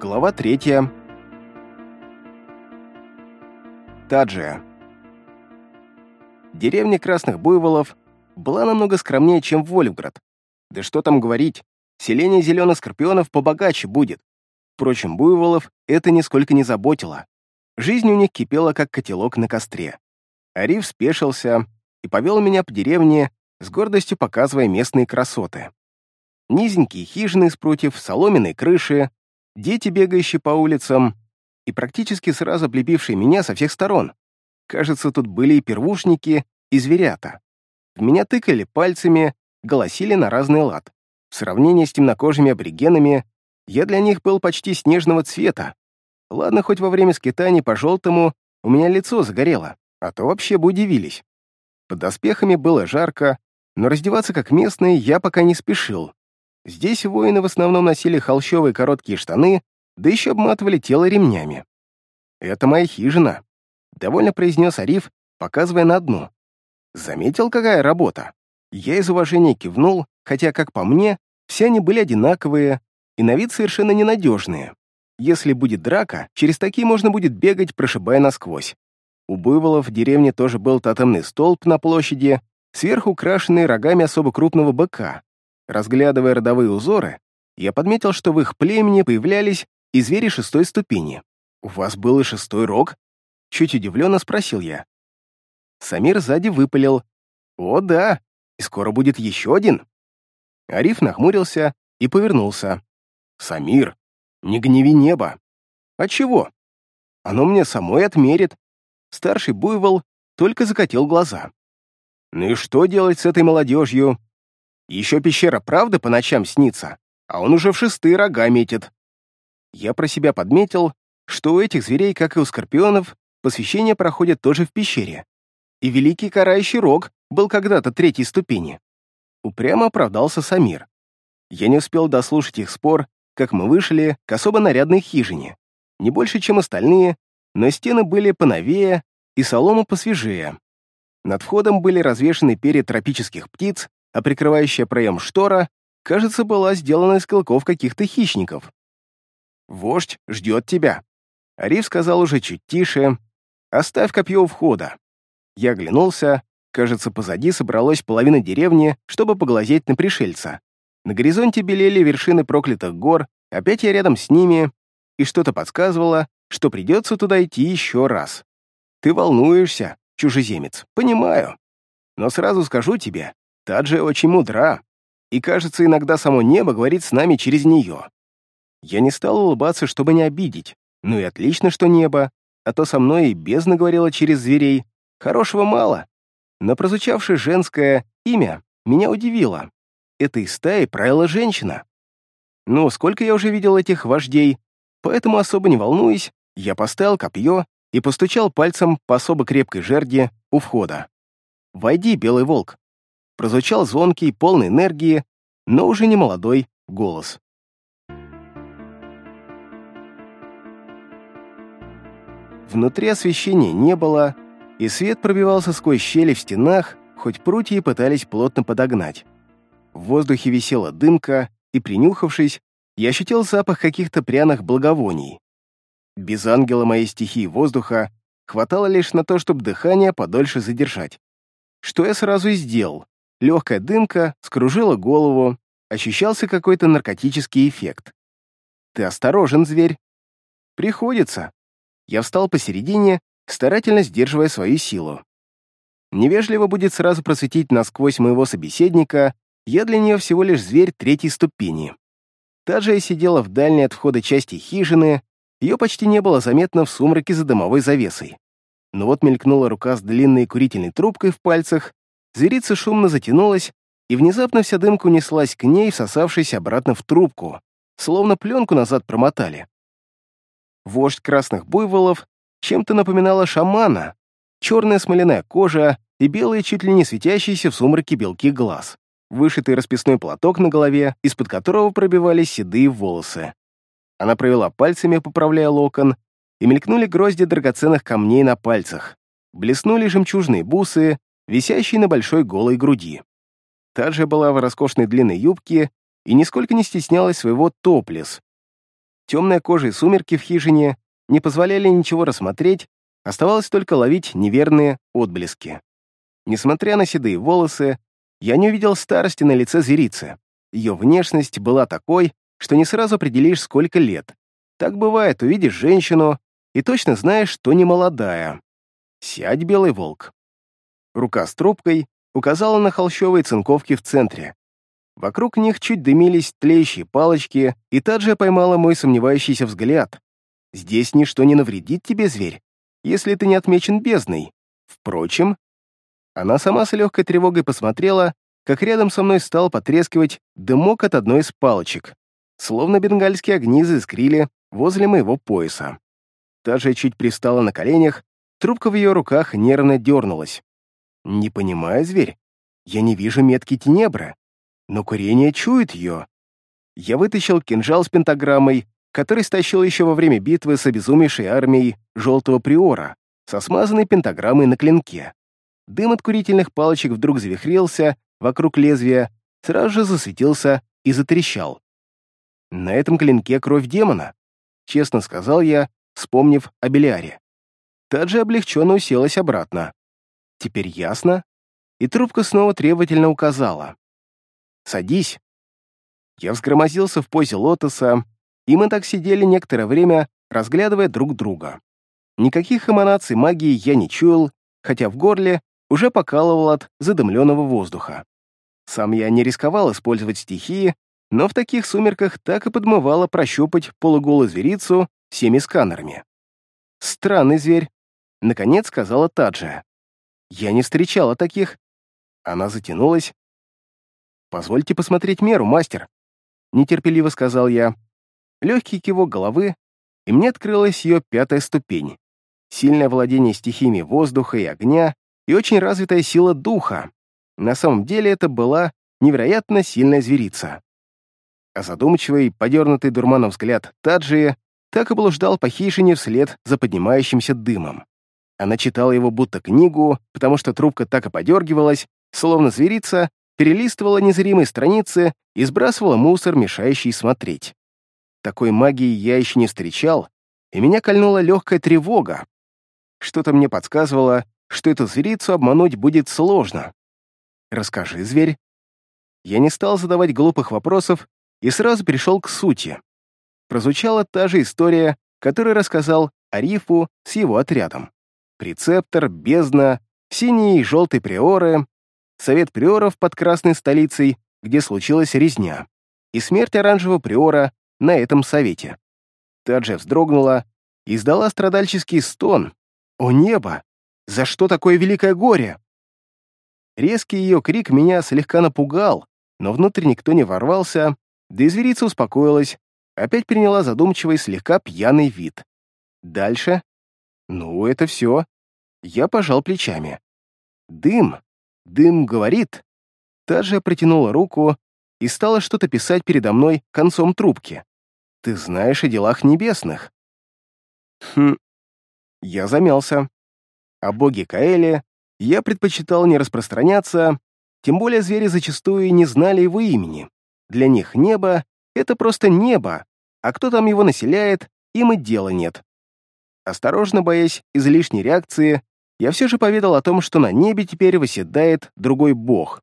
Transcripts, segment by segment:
Глава третья. Таджия. Деревня Красных Буйволов была намного скромнее, чем Вольфград. Да что там говорить, селение зеленых скорпионов побогаче будет. Впрочем, Буйволов это нисколько не заботило. Жизнь у них кипела, как котелок на костре. Ариф спешился и повел меня по деревне, с гордостью показывая местные красоты. Низенькие хижины из прутьев, соломенные крыши, дети, бегающие по улицам, и практически сразу облепившие меня со всех сторон. Кажется, тут были и первушники, и зверята. В меня тыкали пальцами, голосили на разный лад. В сравнении с темнокожими аборигенами я для них был почти снежного цвета. Ладно, хоть во время скитаний по желтому у меня лицо загорело, а то вообще бы удивились. Под доспехами было жарко, но раздеваться как местные я пока не спешил. Здесь воины в основном носили холщовые короткие штаны, да еще обматывали тело ремнями. «Это моя хижина», — довольно произнес Ариф, показывая на одну. «Заметил, какая работа?» Я из уважения кивнул, хотя, как по мне, все они были одинаковые и на вид совершенно ненадежные. Если будет драка, через такие можно будет бегать, прошибая насквозь. У буйволов в деревне тоже был тотемный столб на площади, сверху украшенный рогами особо крупного быка. Разглядывая родовые узоры, я подметил, что в их племени появлялись и звери шестой ступени. «У вас был и шестой рог?» Чуть удивленно спросил я. Самир сзади выпалил. «О, да, и скоро будет еще один». Ариф нахмурился и повернулся. «Самир, не гневи небо». «А чего?» «Оно мне самой отмерит». Старший буйвол только закатил глаза. «Ну и что делать с этой молодежью? Еще пещера правда по ночам снится, а он уже в шестые рога метит». Я про себя подметил, что у этих зверей, как и у скорпионов, посвящение проходит тоже в пещере. И великий карающий рог был когда-то третьей ступени. Упрямо оправдался Самир. Я не успел дослушать их спор, как мы вышли к особо нарядной хижине. Не больше, чем остальные, но стены были поновее и солома посвежее. Над входом были развешаны перья тропических птиц, а прикрывающая проем штора, кажется, была сделана из клыков каких-то хищников. «Вождь ждет тебя», Ариф сказал уже чуть тише, «Оставь копье у входа». Я оглянулся, кажется, позади собралась половина деревни, чтобы поглазеть на пришельца. На горизонте белели вершины проклятых гор, опять я рядом с ними, и что-то подсказывало, что придется туда идти еще раз. Ты волнуешься, чужеземец, понимаю. Но сразу скажу тебе, Таджи очень мудра, и, кажется, иногда само небо говорит с нами через нее. Я не стал улыбаться, чтобы не обидеть. Ну и отлично, что небо, а то со мной и бездна говорила через зверей. Хорошего мало. Но прозвучавшее женское имя меня удивило. Этой стаи правила женщина. Ну, сколько я уже видел этих вождей, поэтому особо не волнуюсь, я поставил копье и постучал пальцем по особо крепкой жерди у входа. «Войди, белый волк!» Прозвучал звонкий, полный энергии, но уже не молодой голос. Внутри освещения не было, и свет пробивался сквозь щели в стенах, хоть прутья пытались плотно подогнать. В воздухе висела дымка, и, принюхавшись, я ощутил запах каких-то пряных благовоний. Без ангела моей стихии воздуха хватало лишь на то, чтобы дыхание подольше задержать. Что я сразу и сделал. Легкая дымка скружила голову, ощущался какой-то наркотический эффект. «Ты осторожен, зверь!» «Приходится», я встал посередине, старательно сдерживая свою силу. Невежливо будет сразу просветить насквозь моего собеседника, я для нее всего лишь зверь третьей ступени. Та же я сидела в дальней от входа части хижины, ее почти не было заметно в сумраке за дымовой завесой. Но вот мелькнула рука с длинной курительной трубкой в пальцах, зверица шумно затянулась, и внезапно вся дымка унеслась к ней, всосавшись обратно в трубку, словно пленку назад промотали. Вождь красных буйволов чем-то напоминала шамана, черная смоляная кожа и белые, чуть ли не светящиеся в сумраке белки глаз, вышитый расписной платок на голове, из-под которого пробивались седые волосы. Она провела пальцами, поправляя локон, и мелькнули грозди драгоценных камней на пальцах. Блеснули жемчужные бусы, висящие на большой голой груди. Таджа была в роскошной длинной юбке и нисколько не стеснялась своего топлес, Темная кожа и сумерки в хижине не позволяли ничего рассмотреть, оставалось только ловить неверные отблески. Несмотря на седые волосы, я не увидел старости на лице зверицы. Ее внешность была такой, что не сразу определишь, сколько лет. Так бывает, увидишь женщину и точно знаешь, что не молодая. Сядь, белый волк. Рука с трубкой указала на холщовые цинковки в центре. Вокруг них чуть дымились тлеющие палочки, и Таджия поймала мой сомневающийся взгляд. Здесь ничто не навредит тебе, зверь, если ты не отмечен бездной. Впрочем, она сама с легкой тревогой посмотрела, как рядом со мной стал потрескивать дымок от одной из палочек, словно бенгальские огни заискрили возле моего пояса. Та же чуть пристала на коленях, трубка в ее руках нервно дернулась. Не понимаю, зверь, я не вижу метки тенебры, но курение чует ее. Я вытащил кинжал с пентаграммой, который стащил еще во время битвы с обезумевшей армией Желтого Приора, со смазанной пентаграммой на клинке. Дым от курительных палочек вдруг завихрился вокруг лезвия, сразу же засветился и затрещал. «На этом клинке кровь демона», — честно сказал я, вспомнив о Белиаре. Таджи облегченно уселась обратно. «Теперь ясно?» И трубка снова требовательно указала. «Садись». Я взгромозился в позе лотоса, и мы так сидели некоторое время, разглядывая друг друга. Никаких эманаций магии я не чуял, хотя в горле уже покалывал от задымленного воздуха. Сам я не рисковал использовать стихии, но в таких сумерках так и подмывало прощупать полуголую зверицу всеми сканерами. «Странный зверь», — наконец сказала Таджа. «Я не встречала таких». Она затянулась. «Позвольте посмотреть меру, мастер», — нетерпеливо сказал я. Легкий кивок головы, и мне открылась ее пятая ступень. Сильное владение стихиями воздуха и огня и очень развитая сила духа. На самом деле это была невероятно сильная зверица. А задумчивый, подернутый дурманом взгляд Таджи так и блуждал по хижине вслед за поднимающимся дымом. Она читала его будто книгу, потому что трубка так и подергивалась, словно зверица перелистывала незримые страницы и сбрасывала мусор, мешающий смотреть. Такой магии я еще не встречал, и меня кольнула легкая тревога. Что-то мне подсказывало, что эту зверицу обмануть будет сложно. Расскажи, зверь. Я не стал задавать глупых вопросов и сразу перешел к сути. Прозвучала та же история, которую рассказал Арифу с его отрядом. Прецептор, бездна, синие и желтые приоры, совет приоров под красной столицей, где случилась резня, и смерть оранжевого приора на этом совете. Таджа вздрогнула и издала страдальческий стон. «О небо! За что такое великое горе?» Резкий ее крик меня слегка напугал, но внутрь никто не ворвался, да и зверица успокоилась, опять приняла задумчивый, слегка пьяный вид. Дальше? Ну, это все. Я пожал плечами. Дым. Дым говорит. Та же протянула руку и стала что-то писать передо мной концом трубки. Ты знаешь о делах небесных. Хм. Я замялся. О боге Каэле я предпочитал не распространяться, тем более звери зачастую не знали его имени. Для них небо — это просто небо, а кто там его населяет, им и дела нет. Осторожно боясь излишней реакции, я все же поведал о том, что на небе теперь восседает другой бог.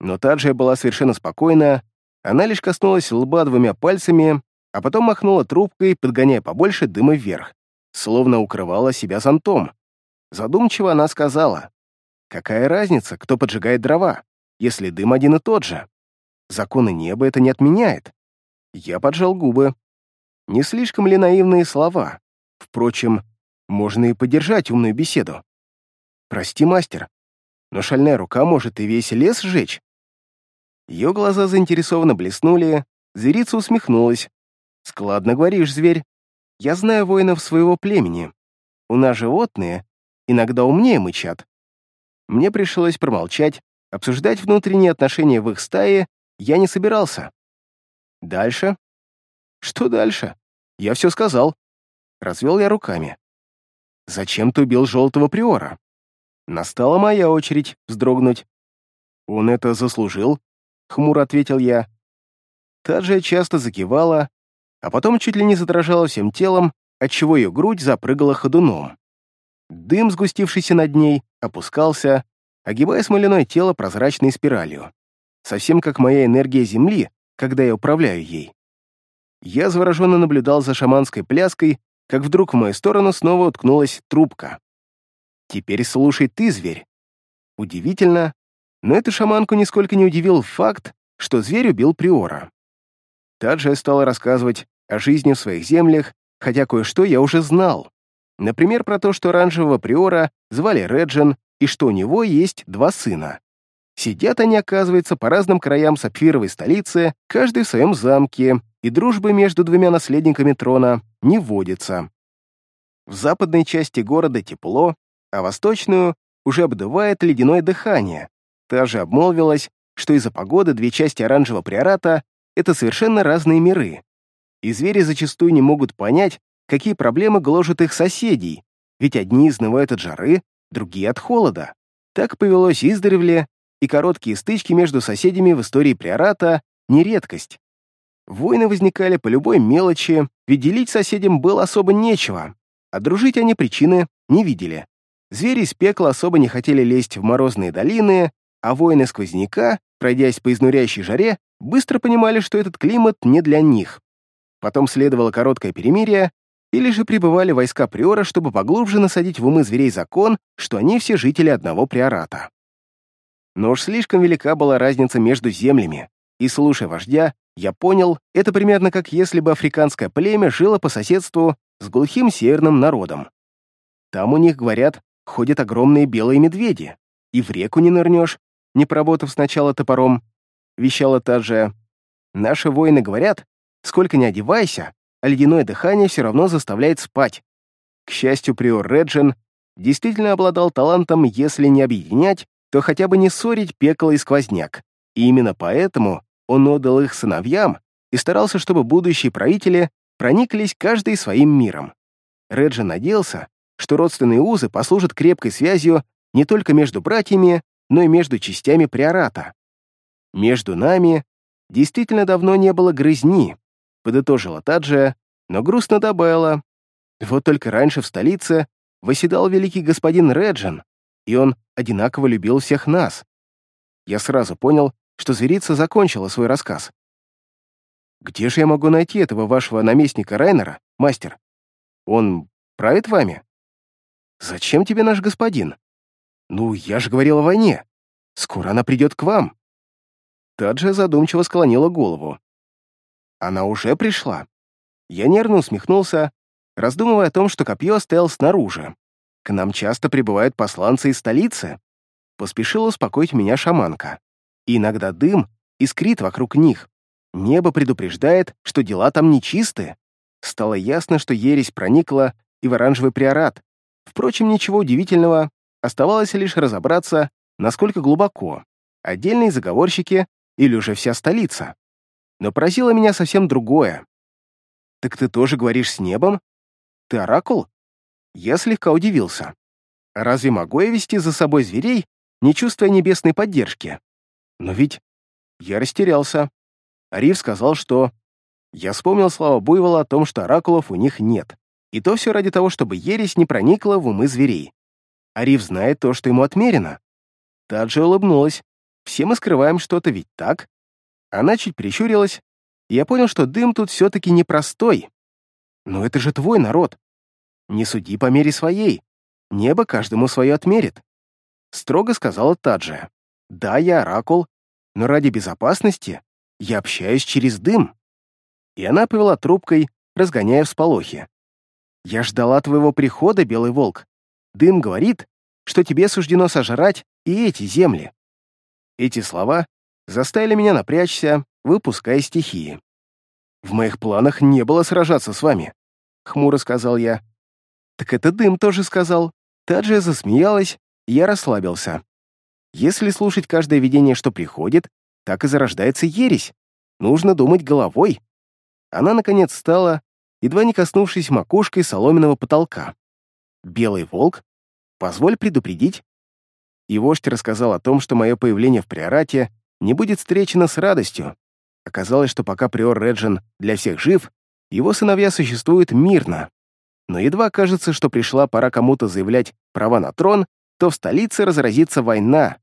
Но Таджия была совершенно спокойна, она лишь коснулась лба двумя пальцами, а потом махнула трубкой, подгоняя побольше дыма вверх, словно укрывала себя зонтом. Задумчиво она сказала, «Какая разница, кто поджигает дрова, если дым один и тот же? Законы неба это не отменяет». Я поджал губы. Не слишком ли наивные слова? Впрочем, можно и поддержать умную беседу. «Прости, мастер, но шальная рука может и весь лес сжечь». Ее глаза заинтересованно блеснули, зверица усмехнулась. «Складно говоришь, зверь. Я знаю воинов своего племени. У нас животные иногда умнее мычат. Мне пришлось промолчать, обсуждать внутренние отношения в их стае я не собирался. Дальше? Что дальше? Я все сказал. Развел я руками. Зачем ты убил желтого приора? Настала моя очередь вздрогнуть. Он это заслужил, хмуро ответил я. Та же часто закивала, а потом чуть ли не задрожала всем телом, отчего ее грудь запрыгала ходуном. Дым, сгустившийся над ней, опускался, огибая смоляное тело прозрачной спиралью. Совсем как моя энергия Земли, когда я управляю ей. Я завороженно наблюдал за шаманской пляской, как вдруг в мою сторону снова уткнулась трубка. «Теперь слушай ты, зверь». Удивительно, но эту шаманку нисколько не удивил факт, что зверь убил Приора. Таджия стала рассказывать о жизни в своих землях, хотя кое-что я уже знал. Например, про то, что оранжевого Приора звали Реджин и что у него есть два сына. Сидят они, оказывается, по разным краям сапфировой столицы, каждый в своем замке, и дружбы между двумя наследниками трона не водится. В западной части города тепло, а восточную уже обдувает ледяное дыхание. Та же обмолвилась, что из-за погоды две части оранжевого приората — это совершенно разные миры. И звери зачастую не могут понять, какие проблемы гложат их соседей, ведь одни изнывают от жары, другие — от холода. Так повелось издревле, и короткие стычки между соседями в истории приората — не редкость. Войны возникали по любой мелочи, ведь делить соседям было особо нечего, а дружить они причины не видели. Звери из пекла особо не хотели лезть в морозные долины, а воины сквозняка, пройдясь по изнуряющей жаре, быстро понимали, что этот климат не для них. Потом следовало короткое перемирие, или же прибывали войска приора, чтобы поглубже насадить в умы зверей закон, что они все жители одного приората. Но уж слишком велика была разница между землями, и, слушая вождя, я понял, это примерно как если бы африканское племя жило по соседству с глухим северным народом. Там у них, говорят, ходят огромные белые медведи, и в реку не нырнешь, не поработав сначала топором, вещала та же. Наши воины говорят, сколько ни одевайся, а ледяное дыхание все равно заставляет спать. К счастью, приор Реджин действительно обладал талантом, если не объединять, то хотя бы не ссорить пекло и сквозняк. И именно поэтому он отдал их сыновьям и старался, чтобы будущие правители прониклись каждый своим миром. Реджи надеялся, что родственные узы послужат крепкой связью не только между братьями, но и между частями приората. Между нами действительно давно не было грызни, подытожила Таджия, но грустно добавила. Вот только раньше в столице восседал великий господин Реджин, и он одинаково любил всех нас. Я сразу понял, что зверица закончила свой рассказ. «Где же я могу найти этого вашего наместника Райнера, мастер? Он правит вами?» «Зачем тебе наш господин?» «Ну, я же говорил о войне. Скоро она придет к вам». Таджа задумчиво склонила голову. «Она уже пришла?» Я нервно усмехнулся, раздумывая о том, что копье стоял снаружи. К нам часто прибывают посланцы из столицы. Поспешила успокоить меня шаманка и иногда дым искрит вокруг них. Небо предупреждает, что дела там нечисты. Стало ясно, что ересь проникла и в оранжевый приорат. Впрочем, ничего удивительного, оставалось лишь разобраться, насколько глубоко. Отдельные заговорщики или уже вся столица. Но поразило меня совсем другое. «Так ты тоже говоришь с небом? Ты оракул?» Я слегка удивился. Разве могу я вести за собой зверей, не чувствуя небесной поддержки? Но ведь я растерялся. Ариф сказал, что... Я вспомнил слова Буйвола о том, что оракулов у них нет. И то все ради того, чтобы ересь не проникла в умы зверей. Ариф знает то, что ему отмерено. Таджи улыбнулась. Все мы скрываем что-то, ведь так? Она чуть прищурилась, и я понял, что дым тут все-таки непростой. Но это же твой народ. Не суди по мере своей. Небо каждому свое отмерит. Строго сказала Таджия. Да, я оракул, но ради безопасности я общаюсь через дым. И она повела трубкой, разгоняя всполохи. Я ждала твоего прихода, Белый Волк. Дым говорит, что тебе суждено сожрать и эти земли. Эти слова заставили меня напрячься, выпуская стихии. «В моих планах не было сражаться с вами», — хмуро сказал я. «Так это дым тоже сказал». Таджия засмеялась, и я расслабился. Если слушать каждое видение, что приходит, так и зарождается ересь. Нужно думать головой. Она, наконец, встала, едва не коснувшись макушкой соломенного потолка. «Белый волк? Позволь предупредить». И вождь рассказал о том, что мое появление в приорате не будет встречено с радостью. Оказалось, что пока приор Реджин для всех жив, его сыновья существуют мирно. Но едва кажется, что пришла пора кому-то заявлять права на трон, то в столице разразится война.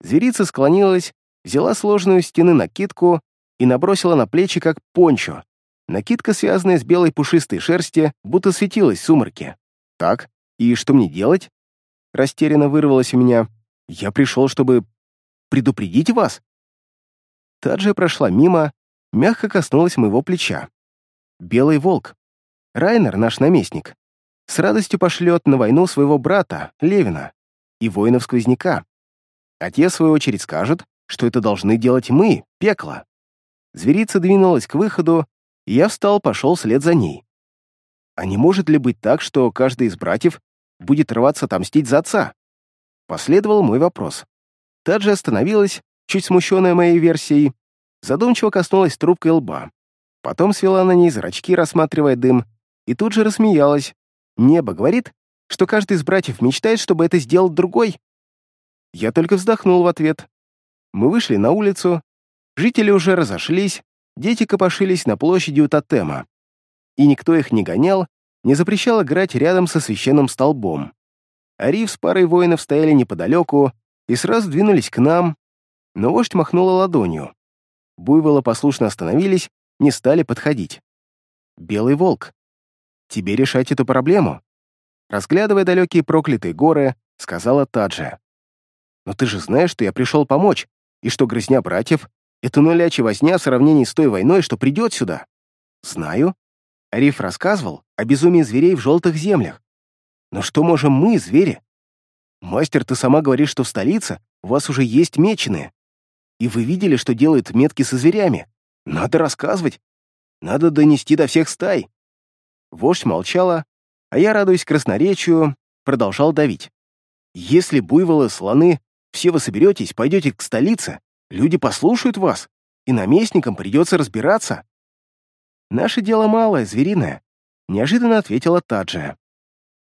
Зверица склонилась, взяла сложную стены накидку и набросила на плечи, как пончо. Накидка, связанная с белой пушистой шерсти, будто светилась в сумраке. «Так, и что мне делать?» Растерянно вырвалось у меня. «Я пришел, чтобы предупредить вас?» Таджия прошла мимо, мягко коснулась моего плеча. «Белый волк. Райнер, наш наместник, с радостью пошлет на войну своего брата, Левина, и воинов-сквозняка. А те, в свою очередь, скажут, что это должны делать мы, пекло». Зверица двинулась к выходу, и я встал, пошел вслед за ней. А не может ли быть так, что каждый из братьев будет рваться отомстить за отца? Последовал мой вопрос. Таджи остановилась, чуть смущенная моей версией, задумчиво коснулась трубкой лба. Потом свела на ней зрачки, рассматривая дым, и тут же рассмеялась. Небо говорит, что каждый из братьев мечтает, чтобы это сделал другой. Я только вздохнул в ответ. Мы вышли на улицу, жители уже разошлись, дети копошились на площади у тотема. И никто их не гонял, не запрещал играть рядом со священным столбом. Ариф с парой воинов стояли неподалеку и сразу двинулись к нам, но вождь махнула ладонью. Буйволы послушно остановились, не стали подходить. «Белый волк, тебе решать эту проблему», разглядывая далекие проклятые горы, сказала Таджа. «Но ты же знаешь, что я пришел помочь, и что грызня братьев — это нулячья возня в сравнении с той войной, что придет сюда». «Знаю». Ариф рассказывал о безумии зверей в желтых землях. «Но что можем мы, звери? Мастер, ты сама говоришь, что в столице у вас уже есть меченые. И вы видели, что делают метки со зверями. Надо рассказывать. Надо донести до всех стай». Вождь молчала, а я, радуясь красноречию, продолжал давить. «Если буйволы, слоны, все вы соберетесь, пойдете к столице, люди послушают вас, и наместникам придется разбираться». «Наше дело малое, звериное», — неожиданно ответила Таджия.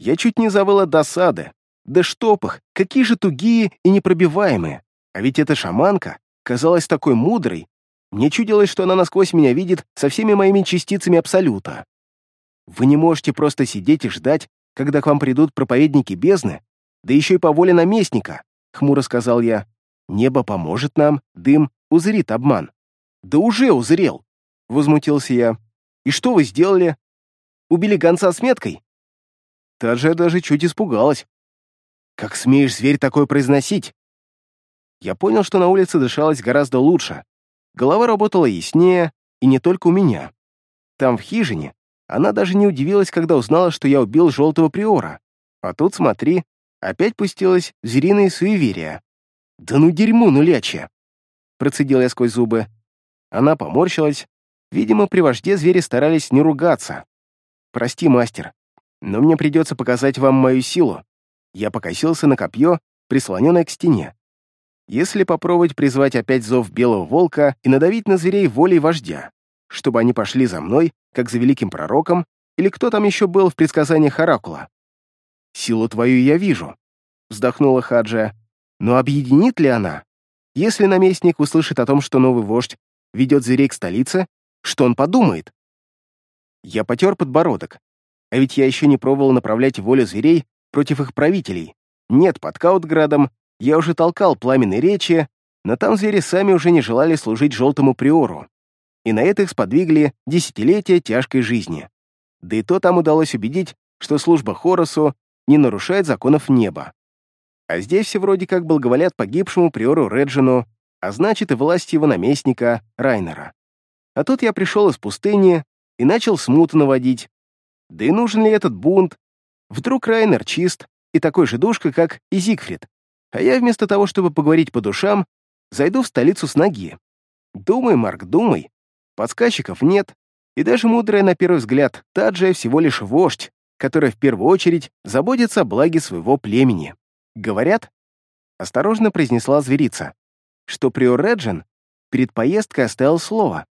Я чуть не завыла досады. Да чтоб их, какие же тугие и непробиваемые. А ведь эта шаманка казалась такой мудрой. Мне чудилось, что она насквозь меня видит со всеми моими частицами Абсолюта. Вы не можете просто сидеть и ждать, когда к вам придут проповедники бездны, да еще и по воле наместника, — хмуро сказал я. Небо поможет нам, дым узрит обман. Да уже узрел, — возмутился я. И что вы сделали? Убили гонца с меткой? Таджа даже чуть испугалась. Как смеешь, зверь, такое произносить? Я понял, что на улице дышалось гораздо лучше. Голова работала яснее, и не только у меня. Там, в хижине, она даже не удивилась, когда узнала, что я убил желтого приора. А тут, смотри, опять пустилась в звериные суеверия. «Да ну дерьмо, нулячье!» Процедил я сквозь зубы. Она поморщилась. Видимо, при вожде звери старались не ругаться. «Прости, мастер, но мне придется показать вам мою силу». Я покосился на копье, прислоненное к стене. Если попробовать призвать опять зов белого волка и надавить на зверей волей вождя, чтобы они пошли за мной, как за великим пророком, или кто там еще был в предсказаниях Оракула. «Силу твою я вижу», — вздохнула Хаджа. «Но объединит ли она? Если наместник услышит о том, что новый вождь ведет зверей к столице, что он подумает?» Я потер подбородок. А ведь я еще не пробовал направлять волю зверей против их правителей. Нет, под Каутградом я уже толкал пламенные речи, но там звери сами уже не желали служить желтому приору и на это их сподвигли десятилетия тяжкой жизни. Да и то там удалось убедить, что служба Хоросу не нарушает законов неба. А здесь все вроде как благоволят погибшему приору Реджину, а значит и власти его наместника Райнера. А тут я пришел из пустыни и начал смуту наводить. Да и нужен ли этот бунт? Вдруг Райнер чист и такой же душка, как и Зигфрид, а я вместо того, чтобы поговорить по душам, зайду в столицу с ноги. Думай, Марк, думай. Подсказчиков нет, и даже мудрая на первый взгляд Таджия всего лишь вождь, который в первую очередь заботится о благе своего племени. Говорят, осторожно произнесла зверица, что приор Реджин перед поездкой оставил слово.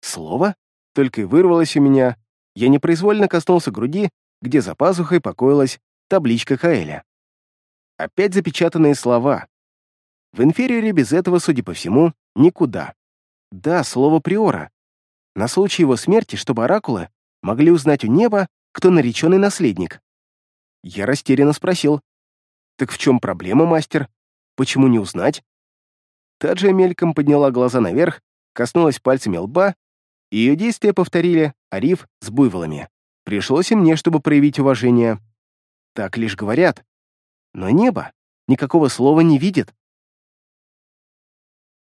Слово? Только и вырвалось у меня. Я непроизвольно коснулся груди, где за пазухой покоилась табличка Каэля. Опять запечатанные слова. В инфериоре без этого, судя по всему, никуда. Да, слово приора. на случай его смерти, чтобы оракулы могли узнать у неба, кто нареченный наследник. Я растерянно спросил, «Так в чем проблема, мастер? Почему не узнать?» Таджия мельком подняла глаза наверх, коснулась пальцами лба, и ее действия повторили Ариф с буйволами. Пришлось и мне, чтобы проявить уважение. Так лишь говорят. Но небо никакого слова не видит.